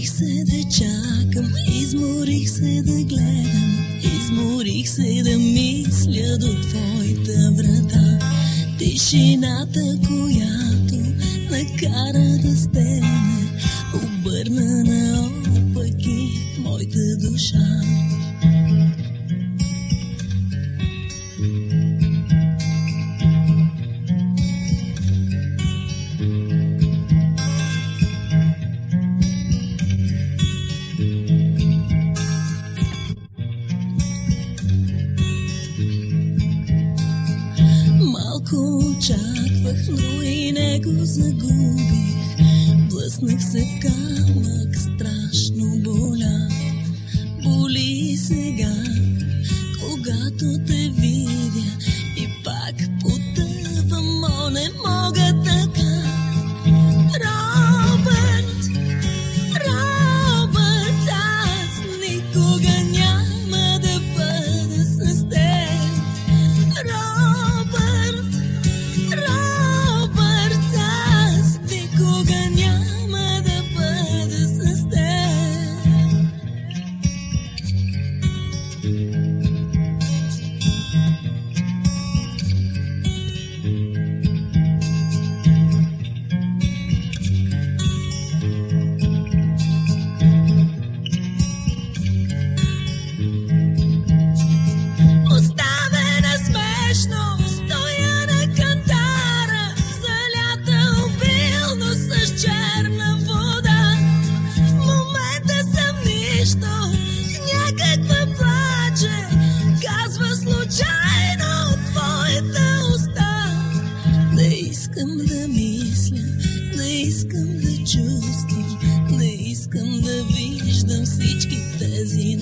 Изморих се да чакам, изморих се да гледам, изморих се да мисля до твоята врата. Тишината, която накара да стене, обърна наопаки моята душа. Малко очаквах, но и него загубих. Блъснах се в камък, страшно боля. Боли сега, когато те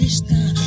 está.